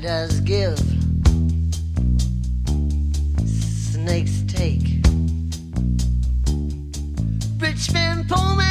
Does give, snakes take. Rich man, poor man,